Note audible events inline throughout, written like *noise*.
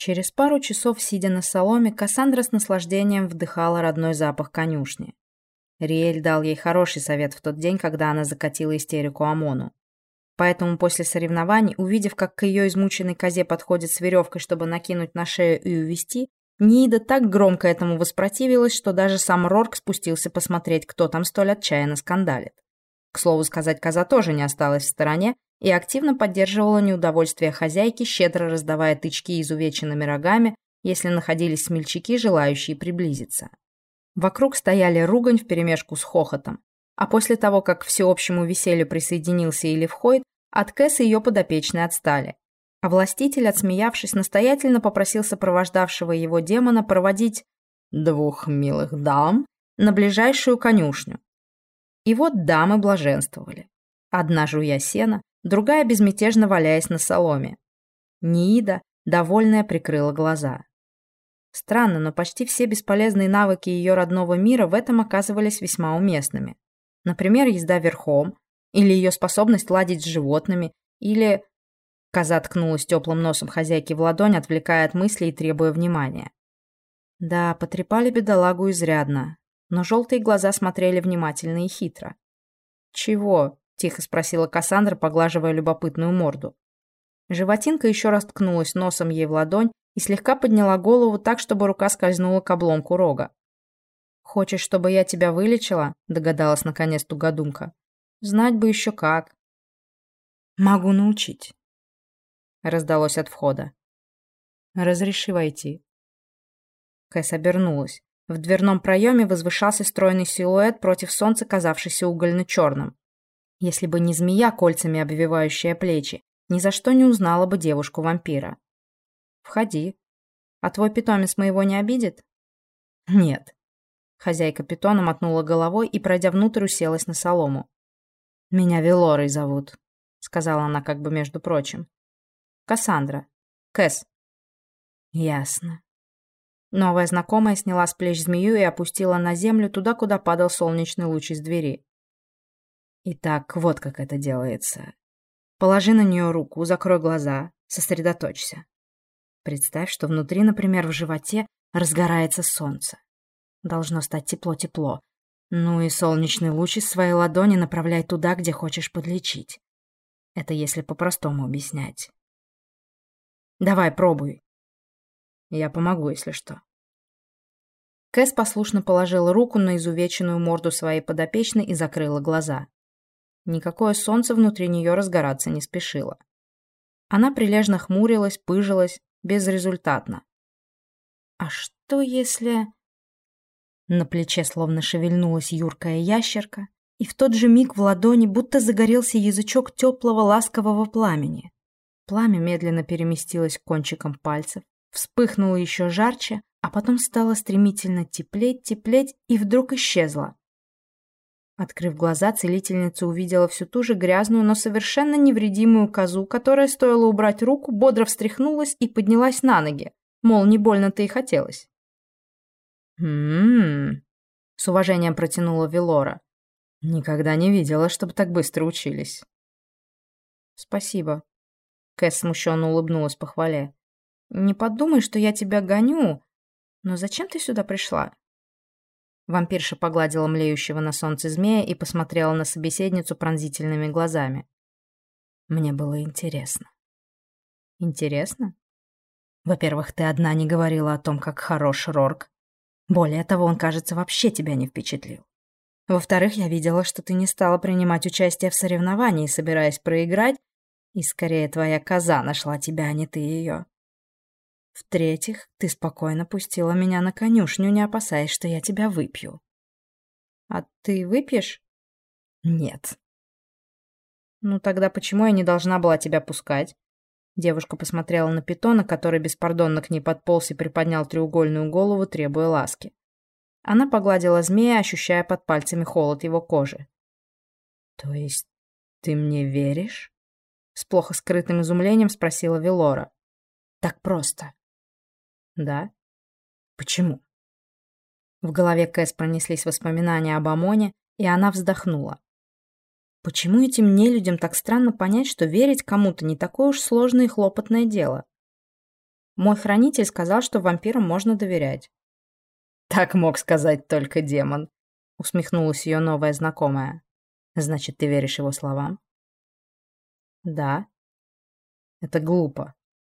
Через пару часов, сидя на соломе, Кассандра с наслаждением вдыхала родной запах конюшни. Риэль дал ей хороший совет в тот день, когда она закатила истерику Амону. Поэтому после соревнований, увидев, как к ее измученной козе подходит с веревкой, чтобы накинуть на шею и увести, Нида так громко этому воспротивилась, что даже сам Рорк спустился посмотреть, кто там столь отчаянно скандалит. К слову сказать, коза тоже не осталась в стороне и активно поддерживала неудовольствие хозяйки, щедро раздавая тычки изувеченными рогами, если находились смельчаки, желающие приблизиться. Вокруг стояли ругань вперемешку с хохотом. А после того, как к всеобщему веселью присоединился Илив Хойд, от Кэс и ее подопечные отстали. А властитель, отсмеявшись, настоятельно попросил сопровождавшего его демона проводить двух милых дам на ближайшую конюшню, и вот дамы блаженствовали. Одна жуя сено, другая безмятежно валяясь на соломе. Ниида, довольная, прикрыла глаза. Странно, но почти все бесполезные навыки ее родного мира в этом оказывались весьма уместными. Например, езда верхом, или ее способность ладить с животными, или... Коза ткнулась теплым носом хозяйки в ладонь, отвлекая от мыслей и требуя внимания. Да, потрепали бедолагу изрядно, но желтые глаза смотрели внимательно и хитро. «Чего?» – тихо спросила Кассандра, поглаживая любопытную морду. Животинка еще раз ткнулась носом ей в ладонь и слегка подняла голову так, чтобы рука скользнула к обломку рога. «Хочешь, чтобы я тебя вылечила?» – догадалась наконец тугодумка. «Знать бы еще как». «Могу научить», – раздалось от входа. «Разреши войти». Кэс обернулась. В дверном проеме возвышался стройный силуэт против солнца, казавшийся угольно-черным. Если бы не змея, кольцами обвивающая плечи, ни за что не узнала бы девушку-вампира. «Входи. А твой питомец моего не обидит?» «Нет». Хозяйка питона мотнула головой и, пройдя внутрь, уселась на солому. «Меня Велорой зовут», — сказала она как бы между прочим. «Кассандра. Кэс». «Ясно», Новая знакомая сняла с плеч змею и опустила на землю туда, куда падал солнечный луч из двери. Итак, вот как это делается. Положи на нее руку, закрой глаза, сосредоточься. Представь, что внутри, например, в животе разгорается солнце. Должно стать тепло-тепло. Ну и солнечный луч из своей ладони направляй туда, где хочешь подлечить. Это если по-простому объяснять. Давай, пробуй. Я помогу, если что. Кэс послушно положила руку на изувеченную морду своей подопечной и закрыла глаза. Никакое солнце внутри нее разгораться не спешило. Она прилежно хмурилась, пыжилась, безрезультатно. А что если... На плече словно шевельнулась юркая ящерка, и в тот же миг в ладони будто загорелся язычок теплого ласкового пламени. Пламя медленно переместилось к кончикам пальцев, вспыхнуло еще жарче, а потом стало стремительно теплеть, теплеть и вдруг исчезло. Открыв глаза, целительница увидела всю ту же грязную, но совершенно невредимую козу, которая, стоило убрать руку, бодро встряхнулась и поднялась на ноги. Мол, не больно-то и хотелось. «М-м-м», с уважением протянула Велора. «Никогда не видела, чтобы так быстро учились». «Спасибо», — Кэс смущенно улыбнулась похвале. Не подумай, что я тебя гоню. Но зачем ты сюда пришла?» Вампирша погладила млеющего на солнце змея и посмотрела на собеседницу пронзительными глазами. Мне было интересно. Интересно? Во-первых, ты одна не говорила о том, как хорош Рорк. Более того, он, кажется, вообще тебя не впечатлил. Во-вторых, я видела, что ты не стала принимать участие в соревновании, собираясь проиграть, и скорее твоя коза нашла тебя, а не ты ее. В-третьих, ты спокойно пустила меня на конюшню, не опасаясь, что я тебя выпью. А ты выпьешь? Нет. Ну тогда почему я не должна была тебя пускать? Девушка посмотрела на питона, который беспардонно к ней подполз и приподнял треугольную голову, требуя ласки. Она погладила змея, ощущая под пальцами холод его кожи. «То есть ты мне веришь?» С плохо скрытым изумлением спросила Велора. «Так просто. Да? Почему? В голове Кэс пронеслись воспоминания об Амоне, и она вздохнула. Почему этим нелюдям так странно понять, что верить кому-то не такое уж сложное и хлопотное дело? Мой хранитель сказал, что вампирам можно доверять. Так мог сказать только демон, усмехнулась ее новая знакомая. Значит, ты веришь его словам? Да. Это глупо,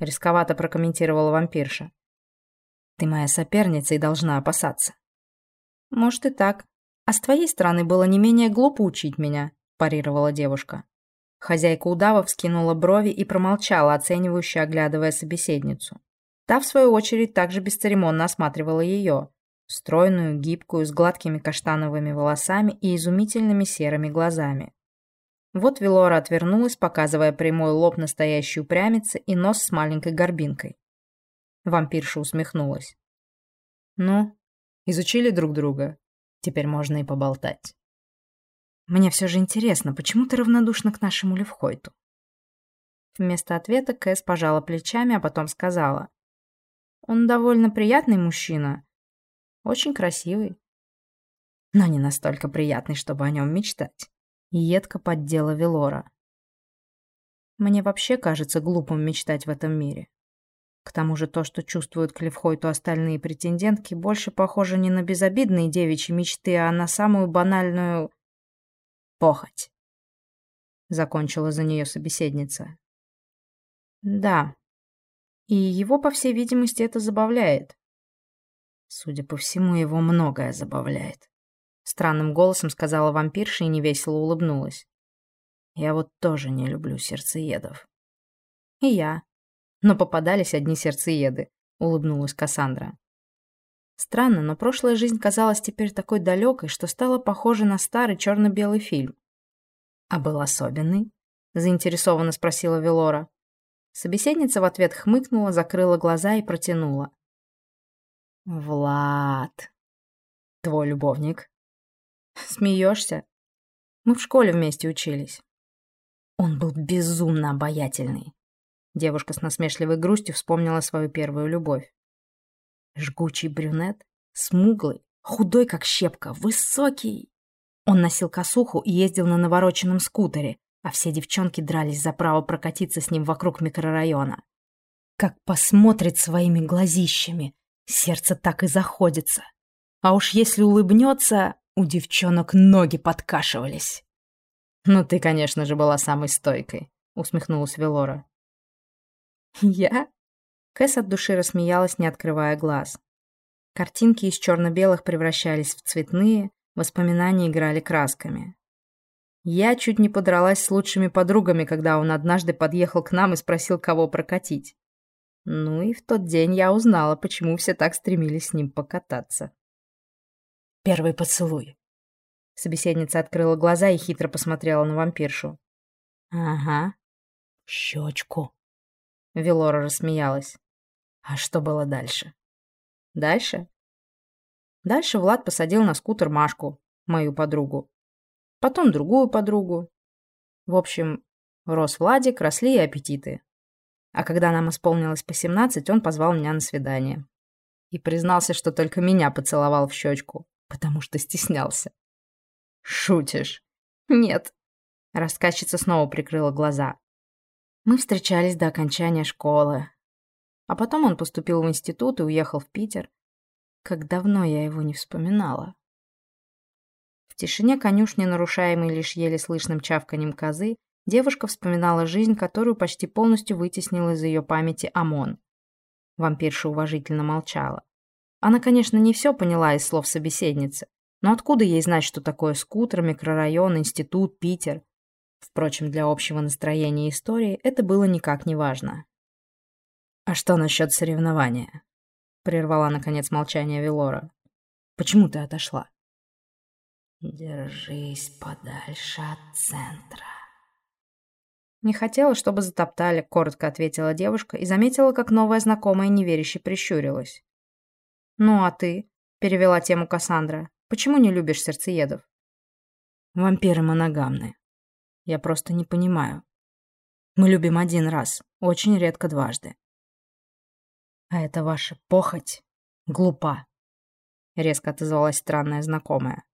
рисковато прокомментировала вампирша. Ты моя соперница и должна опасаться. Может и так. А с твоей стороны было не менее глупо учить меня, парировала девушка. Хозяйка удава вскинула брови и промолчала, оценивающе оглядывая собеседницу. Та, в свою очередь, также бесцеремонно осматривала ее. Стройную, гибкую, с гладкими каштановыми волосами и изумительными серыми глазами. Вот Велора отвернулась, показывая прямой лоб настоящей упрямицы и нос с маленькой горбинкой. Вампирша усмехнулась. «Ну, изучили друг друга. Теперь можно и поболтать». Мне все же интересно, почему ты равнодушна к нашему Левхойту?» Вместо ответа Кэс пожала плечами, а потом сказала. «Он довольно приятный мужчина. Очень красивый. Но не настолько приятный, чтобы о нем мечтать». Едко поддела Велора. «Мне вообще кажется глупым мечтать в этом мире. К тому же то, что чувствуют к Левхойту остальные претендентки, больше похоже не на безобидные девичьи мечты, а на самую банальную похоть. Закончила за нее собеседница. Да. И его, по всей видимости, это забавляет. Судя по всему, его многое забавляет. Странным голосом сказала вампирша и невесело улыбнулась. Я вот тоже не люблю сердцеедов. И я. Но попадались одни сердцееды, улыбнулась Кассандра. Странно, но прошлая жизнь казалась теперь такой далекой, что стала похожа на старый черно-белый фильм. «А был особенный?» – заинтересованно спросила Велора. Собеседница в ответ хмыкнула, закрыла глаза и протянула. «Влад, твой любовник?» «Смеешься? Мы в школе вместе учились». Он был безумно обаятельный. Девушка с насмешливой грустью вспомнила свою первую любовь. Жгучий брюнет, смуглый, худой как щепка, высокий. Он носил косуху и ездил на навороченном скутере, а все девчонки дрались за право прокатиться с ним вокруг микрорайона. Как посмотрит своими глазищами, сердце так и заходится. А уж если улыбнется, у девчонок ноги подкашивались. «Ну ты, конечно же, была самой стойкой», — усмехнулась Велора. *laughs* «Я?» Кэс от души рассмеялась, не открывая глаз. Картинки из черно-белых превращались в цветные, воспоминания играли красками. Я чуть не подралась с лучшими подругами, когда он однажды подъехал к нам и спросил, кого прокатить. Ну и в тот день я узнала, почему все так стремились с ним покататься. «Первый поцелуй». Собеседница открыла глаза и хитро посмотрела на вампиршу. «Ага. Щечку». Велора рассмеялась. А что было дальше? Дальше? Дальше Влад посадил на скутер Машку, мою подругу. Потом другую подругу. В общем, рос Владик, росли и аппетиты. А когда нам исполнилось по 17, он позвал меня на свидание. И признался, что только меня поцеловал в щечку, потому что стеснялся. «Шутишь?» «Нет». Рассказчица снова прикрыла глаза. Мы встречались до окончания школы, а потом он поступил в институт и уехал в Питер. Как давно я его не вспоминала. В тишине конюшни, нарушаемой лишь еле слышным чавканием козы, девушка вспоминала жизнь, которую почти полностью вытеснил из ее памяти ОМОН. Вампирша уважительно молчала. Она, конечно, не все поняла из слов собеседницы, но откуда ей знать, что такое скутер, микрорайон, институт, Питер? Впрочем, для общего настроения истории это было никак не важно. «А что насчет соревнования?» Прервала, наконец, молчание Велора. «Почему ты отошла?» «Держись подальше от центра». «Не хотела, чтобы затоптали», — коротко ответила девушка и заметила, как новая знакомая неверяще прищурилась. «Ну, а ты?» — перевела тему Кассандра. «Почему не любишь сердцеедов?» «Вампиры моногамны. Я просто не понимаю. Мы любим один раз, очень редко дважды. «А это ваша похоть глупа», — резко отозвалась странная знакомая.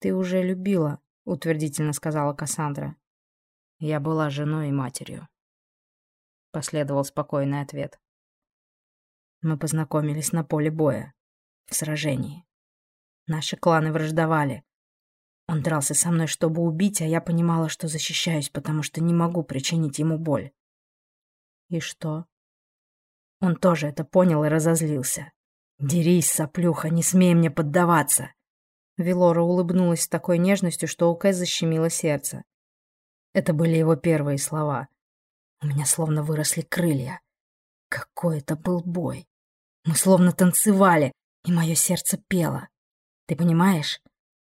«Ты уже любила», — утвердительно сказала Кассандра. «Я была женой и матерью», — последовал спокойный ответ. Мы познакомились на поле боя, в сражении. Наши кланы враждовали. Он дрался со мной, чтобы убить, а я понимала, что защищаюсь, потому что не могу причинить ему боль. И что? Он тоже это понял и разозлился. «Дерись, соплюха, не смей мне поддаваться!» Велора улыбнулась с такой нежностью, что у Кэс защемило сердце. Это были его первые слова. У меня словно выросли крылья. Какой это был бой! Мы словно танцевали, и мое сердце пело. Ты понимаешь?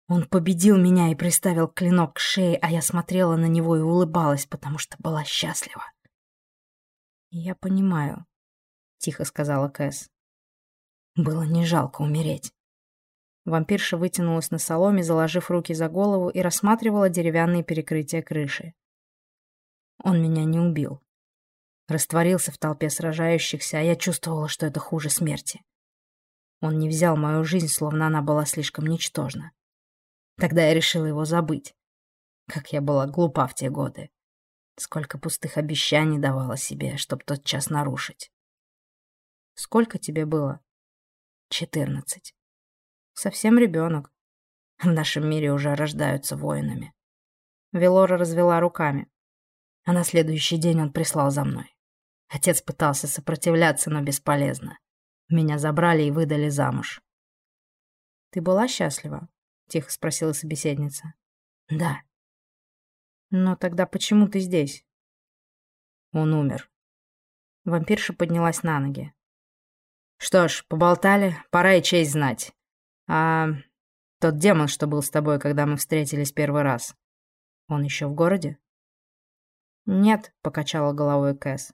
Он победил меня и приставил клинок к шее, а я смотрела на него и улыбалась, потому что была счастлива. «Я понимаю», — тихо сказала Кэс. Было не жалко умереть. Вампирша вытянулась на соломе, заложив руки за голову и рассматривала деревянные перекрытия крыши. Он меня не убил. Растворился в толпе сражающихся, а я чувствовала, что это хуже смерти. Он не взял мою жизнь, словно она была слишком ничтожна. Тогда я решила его забыть. Как я была глупа в те годы. Сколько пустых обещаний давала себе, чтоб тот час нарушить. Сколько тебе было? Четырнадцать. Совсем ребенок. В нашем мире уже рождаются воинами. Велора развела руками. А на следующий день он прислал за мной. Отец пытался сопротивляться, но бесполезно. Меня забрали и выдали замуж. «Ты была счастлива?» — тихо спросила собеседница. «Да». «Но тогда почему ты здесь?» Он умер. Вампирша поднялась на ноги. «Что ж, поболтали, пора и честь знать. А тот демон, что был с тобой, когда мы встретились первый раз, он еще в городе?» «Нет», — покачала головой Кэс.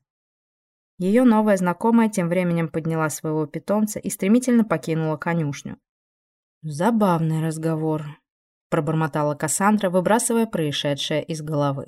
Ее новая знакомая тем временем подняла своего питомца и стремительно покинула конюшню. «Забавный разговор», — пробормотала Кассандра, выбрасывая происшедшее из головы.